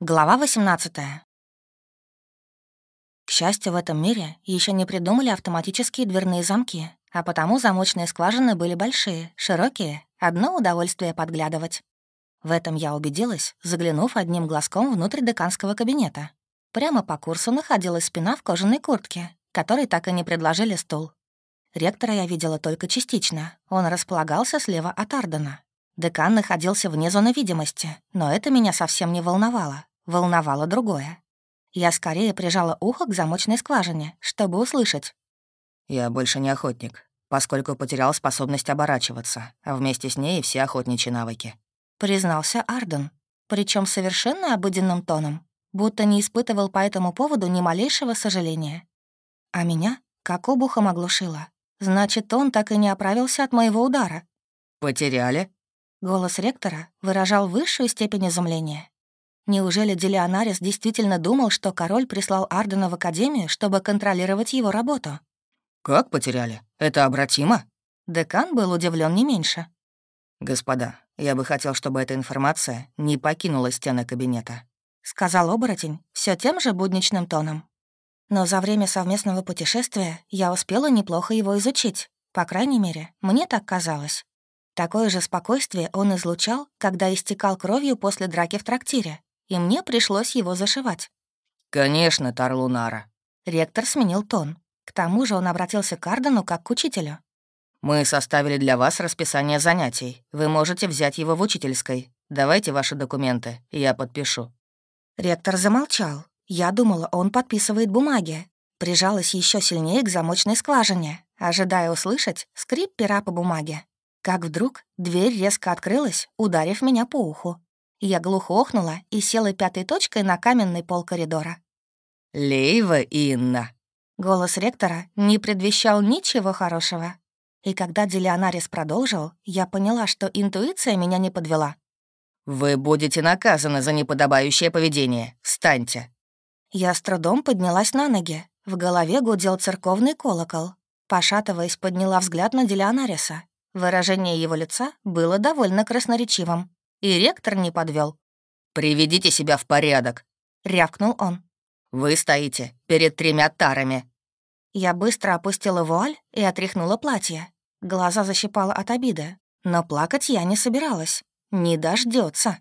Глава 18. К счастью, в этом мире еще не придумали автоматические дверные замки, а потому замочные скважины были большие, широкие, одно удовольствие подглядывать. В этом я убедилась, заглянув одним глазком внутрь деканского кабинета. Прямо по курсу находилась спина в кожаной куртке, которой так и не предложили стул. Ректора я видела только частично, он располагался слева от Ардена. Декан находился вне зоны видимости, но это меня совсем не волновало, волновало другое. Я скорее прижала ухо к замочной скважине, чтобы услышать. «Я больше не охотник, поскольку потерял способность оборачиваться, а вместе с ней и все охотничьи навыки», — признался Арден, причем совершенно обыденным тоном, будто не испытывал по этому поводу ни малейшего сожаления. А меня как обухом оглушило. Значит, он так и не оправился от моего удара. «Потеряли?» Голос ректора выражал высшую степень изумления. Неужели Делионарис действительно думал, что король прислал Ардена в Академию, чтобы контролировать его работу? «Как потеряли? Это обратимо?» Декан был удивлен не меньше. «Господа, я бы хотел, чтобы эта информация не покинула стены кабинета», — сказал оборотень все тем же будничным тоном. Но за время совместного путешествия я успела неплохо его изучить. По крайней мере, мне так казалось. Такое же спокойствие он излучал, когда истекал кровью после драки в трактире, и мне пришлось его зашивать. «Конечно, Тарлунара». Ректор сменил тон. К тому же он обратился к Ардену как к учителю. «Мы составили для вас расписание занятий. Вы можете взять его в учительской. Давайте ваши документы, я подпишу». Ректор замолчал. Я думала, он подписывает бумаги. Прижалась еще сильнее к замочной скважине, ожидая услышать скрип пера по бумаге. Как вдруг дверь резко открылась, ударив меня по уху. Я глухо охнула и села пятой точкой на каменный пол коридора. «Лейва Инна!» Голос ректора не предвещал ничего хорошего. И когда Делионарис продолжил, я поняла, что интуиция меня не подвела. «Вы будете наказаны за неподобающее поведение. Встаньте!» Я с трудом поднялась на ноги. В голове гудел церковный колокол. Пошатываясь, подняла взгляд на Делионариса. Выражение его лица было довольно красноречивым. И ректор не подвел. «Приведите себя в порядок», — рявкнул он. «Вы стоите перед тремя тарами». Я быстро опустила вуаль и отряхнула платье. Глаза защипала от обиды, но плакать я не собиралась. Не дождется.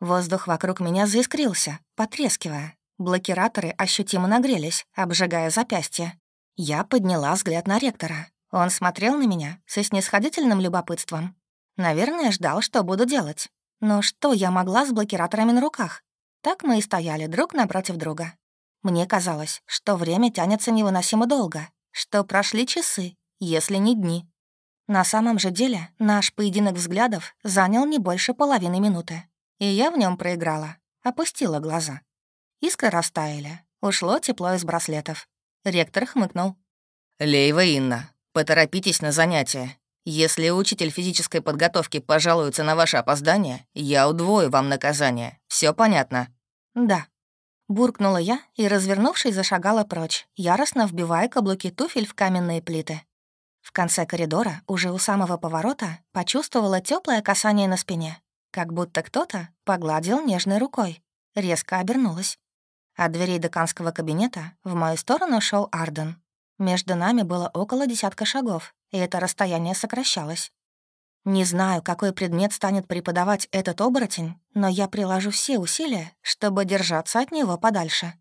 Воздух вокруг меня заискрился, потрескивая. Блокираторы ощутимо нагрелись, обжигая запястье. Я подняла взгляд на ректора. Он смотрел на меня со снисходительным любопытством. Наверное, ждал, что буду делать. Но что я могла с блокираторами на руках? Так мы и стояли друг напротив друга. Мне казалось, что время тянется невыносимо долго, что прошли часы, если не дни. На самом же деле наш поединок взглядов занял не больше половины минуты, и я в нем проиграла, опустила глаза. Искры растаяли, ушло тепло из браслетов. Ректор хмыкнул. «Лейва Инна, поторопитесь на занятия. Если учитель физической подготовки пожалуется на ваше опоздание, я удвою вам наказание. Все понятно?» «Да». Буркнула я и, развернувшись, зашагала прочь, яростно вбивая каблуки туфель в каменные плиты. В конце коридора, уже у самого поворота, почувствовала теплое касание на спине, как будто кто-то погладил нежной рукой. Резко обернулась. От дверей деканского кабинета в мою сторону шел Арден. Между нами было около десятка шагов, и это расстояние сокращалось. Не знаю, какой предмет станет преподавать этот оборотень, но я приложу все усилия, чтобы держаться от него подальше.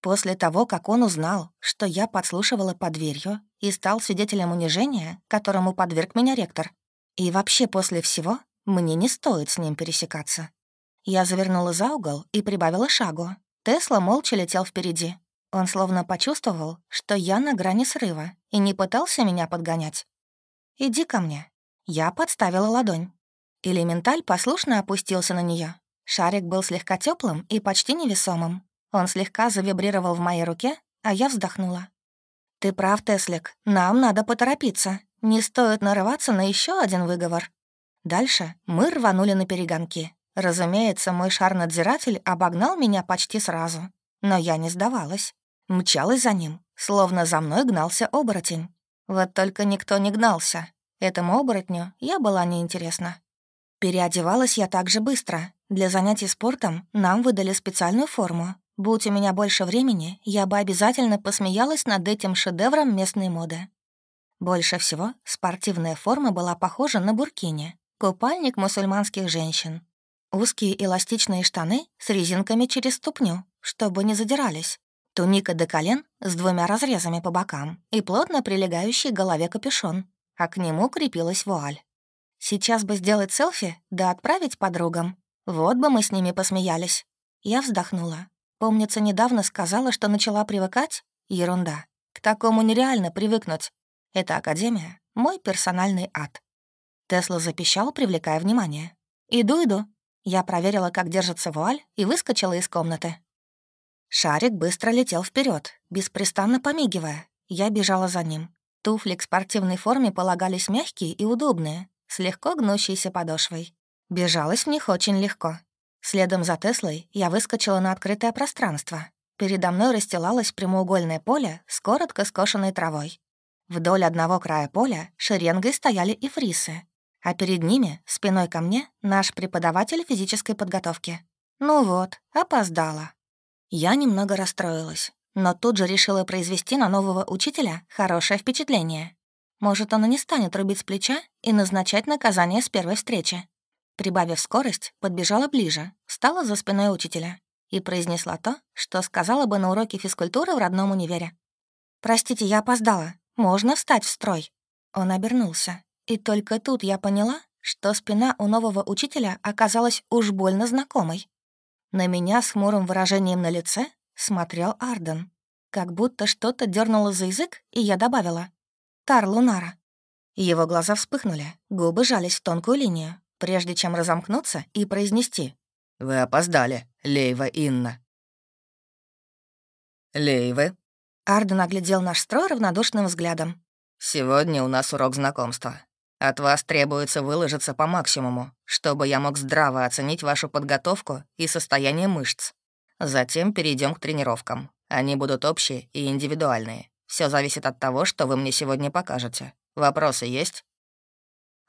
После того, как он узнал, что я подслушивала под дверью и стал свидетелем унижения, которому подверг меня ректор, и вообще после всего, мне не стоит с ним пересекаться. Я завернула за угол и прибавила шагу. Тесла молча летел впереди, он словно почувствовал, что я на грани срыва и не пытался меня подгонять. «Иди ко мне». Я подставила ладонь. Элементаль послушно опустился на нее. Шарик был слегка теплым и почти невесомым. Он слегка завибрировал в моей руке, а я вздохнула. «Ты прав, Теслик, нам надо поторопиться. Не стоит нарываться на еще один выговор». Дальше мы рванули на перегонки. Разумеется, мой шар-надзиратель обогнал меня почти сразу. Но я не сдавалась. Мчалась за ним, словно за мной гнался оборотень. Вот только никто не гнался. Этому оборотню я была неинтересна. Переодевалась я так же быстро. Для занятий спортом нам выдали специальную форму. Будь у меня больше времени, я бы обязательно посмеялась над этим шедевром местной моды. Больше всего спортивная форма была похожа на буркини, купальник мусульманских женщин. Узкие эластичные штаны с резинками через ступню, чтобы не задирались. Туника до колен с двумя разрезами по бокам и плотно прилегающий к голове капюшон, а к нему крепилась вуаль. Сейчас бы сделать селфи, да отправить подругам. Вот бы мы с ними посмеялись. Я вздохнула. Помнится, недавно сказала, что начала привыкать? Ерунда. К такому нереально привыкнуть. Эта академия — мой персональный ад. Тесла запищал, привлекая внимание. «Иду, иду». Я проверила, как держится вуаль, и выскочила из комнаты. Шарик быстро летел вперед, беспрестанно помигивая. Я бежала за ним. Туфли к спортивной форме полагались мягкие и удобные, с легко гнущейся подошвой. Бежалась в них очень легко. Следом за Теслой я выскочила на открытое пространство. Передо мной расстилалось прямоугольное поле с коротко скошенной травой. Вдоль одного края поля шеренгой стояли и фрисы, а перед ними, спиной ко мне, наш преподаватель физической подготовки. Ну вот, опоздала. Я немного расстроилась, но тут же решила произвести на нового учителя хорошее впечатление. Может, он и не станет рубить с плеча и назначать наказание с первой встречи. Прибавив скорость, подбежала ближе, встала за спиной учителя и произнесла то, что сказала бы на уроке физкультуры в родном универе. «Простите, я опоздала. Можно встать в строй?» Он обернулся, и только тут я поняла, что спина у нового учителя оказалась уж больно знакомой. На меня с хмурым выражением на лице смотрел Арден. Как будто что-то дернуло за язык, и я добавила «Тар Лунара». Его глаза вспыхнули, губы жались в тонкую линию, прежде чем разомкнуться и произнести. «Вы опоздали, Лейва Инна». «Лейвы?» Арден оглядел наш строй равнодушным взглядом. «Сегодня у нас урок знакомства. От вас требуется выложиться по максимуму, чтобы я мог здраво оценить вашу подготовку и состояние мышц. Затем перейдем к тренировкам. Они будут общие и индивидуальные. Все зависит от того, что вы мне сегодня покажете. Вопросы есть?»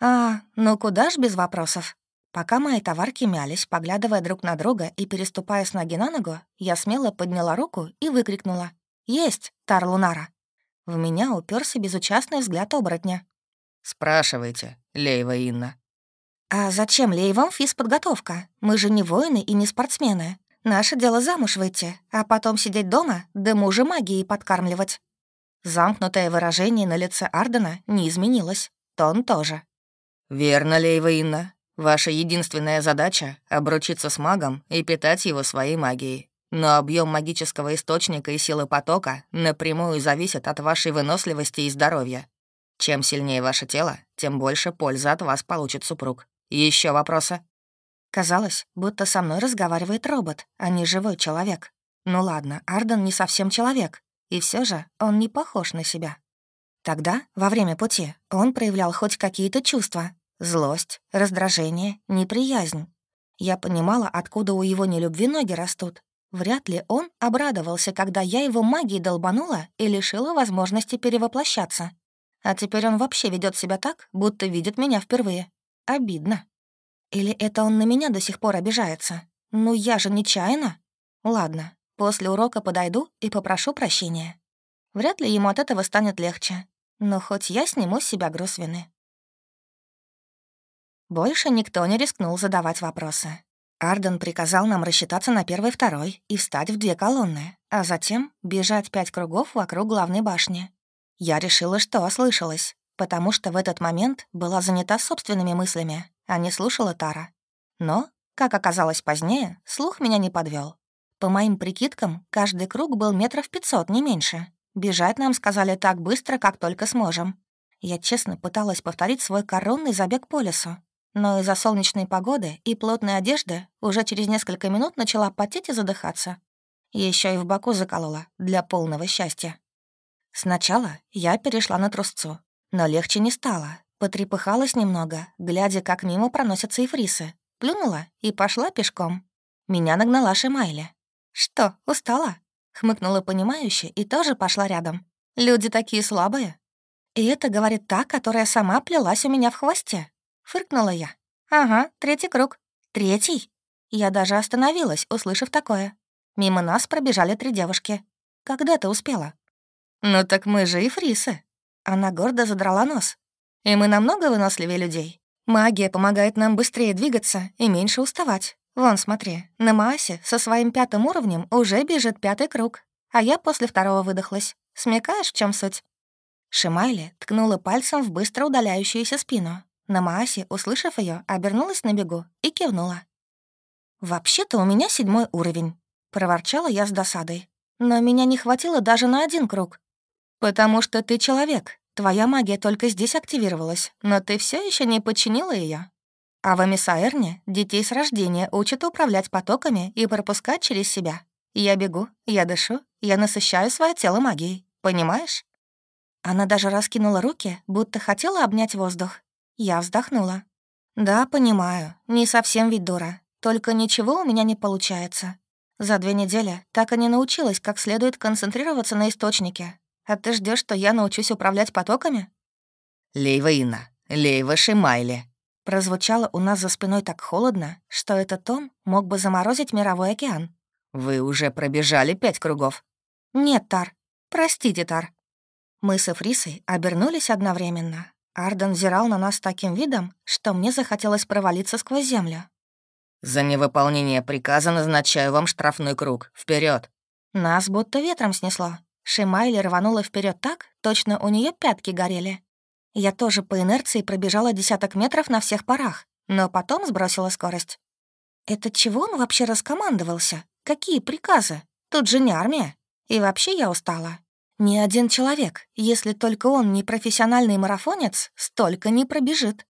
«А, ну куда ж без вопросов?» Пока мои товарки мялись, поглядывая друг на друга и переступая с ноги на ногу, я смело подняла руку и выкрикнула. «Есть, Тар Лунара!» В меня уперся безучастный взгляд оборотня. «Спрашивайте, Лейва Инна». «А зачем Лейвам физподготовка? Мы же не воины и не спортсмены. Наше дело замуж выйти, а потом сидеть дома, да мужа магией подкармливать». Замкнутое выражение на лице Ардена не изменилось. Тон тоже. «Верно, Лейва Инна. Ваша единственная задача — обручиться с магом и питать его своей магией. Но объем магического источника и силы потока напрямую зависит от вашей выносливости и здоровья. Чем сильнее ваше тело, тем больше пользы от вас получит супруг. Еще вопросы?» Казалось, будто со мной разговаривает робот, а не живой человек. Ну ладно, Арден не совсем человек, и все же он не похож на себя. Тогда, во время пути, он проявлял хоть какие-то чувства, Злость, раздражение, неприязнь. Я понимала, откуда у его нелюбви ноги растут. Вряд ли он обрадовался, когда я его магией долбанула и лишила возможности перевоплощаться. А теперь он вообще ведет себя так, будто видит меня впервые. Обидно. Или это он на меня до сих пор обижается? Ну я же нечаянно. Ладно, после урока подойду и попрошу прощения. Вряд ли ему от этого станет легче. Но хоть я сниму с себя груз вины. Больше никто не рискнул задавать вопросы. Арден приказал нам рассчитаться на первой-второй и встать в две колонны, а затем бежать пять кругов вокруг главной башни. Я решила, что ослышалась, потому что в этот момент была занята собственными мыслями, а не слушала Тара. Но, как оказалось позднее, слух меня не подвел. По моим прикидкам, каждый круг был метров пятьсот, не меньше. Бежать нам сказали так быстро, как только сможем. Я честно пыталась повторить свой коронный забег по лесу, но из-за солнечной погоды и плотной одежды уже через несколько минут начала потеть и задыхаться. Еще и в боку заколола для полного счастья. Сначала я перешла на трусцу, но легче не стало. Потрепыхалась немного, глядя, как мимо проносятся эфрисы. Плюнула и пошла пешком. Меня нагнала Шимайли. «Что, устала?» Хмыкнула понимающе и тоже пошла рядом. «Люди такие слабые». И это говорит та, которая сама плелась у меня в хвосте. Фыркнула я. «Ага, третий круг. Третий?» Я даже остановилась, услышав такое. Мимо нас пробежали три девушки. Когда ты успела? «Ну так мы же и фрисы». Она гордо задрала нос. «И мы намного выносливее людей. Магия помогает нам быстрее двигаться и меньше уставать. Вон, смотри, на Маасе со своим пятым уровнем уже бежит пятый круг, а я после второго выдохлась. Смекаешь, в чем суть?» Шимайли ткнула пальцем в быстро удаляющуюся спину. На Маасе, услышав ее, обернулась на бегу и кивнула. «Вообще-то у меня седьмой уровень», — проворчала я с досадой. «Но меня не хватило даже на один круг. «Потому что ты человек. Твоя магия только здесь активировалась, но ты все еще не подчинила ее. А в Эмисаэрне детей с рождения учат управлять потоками и пропускать через себя. Я бегу, я дышу, я насыщаю свое тело магией. Понимаешь?» Она даже раскинула руки, будто хотела обнять воздух. Я вздохнула. «Да, понимаю. Не совсем ведь дура. Только ничего у меня не получается. За две недели так и не научилась как следует концентрироваться на источнике, а ты ждешь, что я научусь управлять потоками?» «Лейва Инна, Лейва Шимайли». Прозвучало у нас за спиной так холодно, что этот тон мог бы заморозить мировой океан. «Вы уже пробежали пять кругов?» «Нет, Тар. Простите, Тар». Мы с Эфрисой обернулись одновременно. Арден взирал на нас таким видом, что мне захотелось провалиться сквозь землю. «За невыполнение приказа назначаю вам штрафной круг. Вперед! Нас будто ветром снесло. Шимайли рванула вперед так, точно у нее пятки горели. Я тоже по инерции пробежала десяток метров на всех парах, но потом сбросила скорость. Это чего он вообще раскомандовался? Какие приказы? Тут же не армия. И вообще я устала. Ни один человек, если только он не профессиональный марафонец, столько не пробежит.